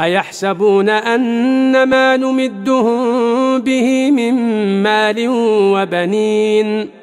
أيحسبون أن ما نمدهم به من مال وبنين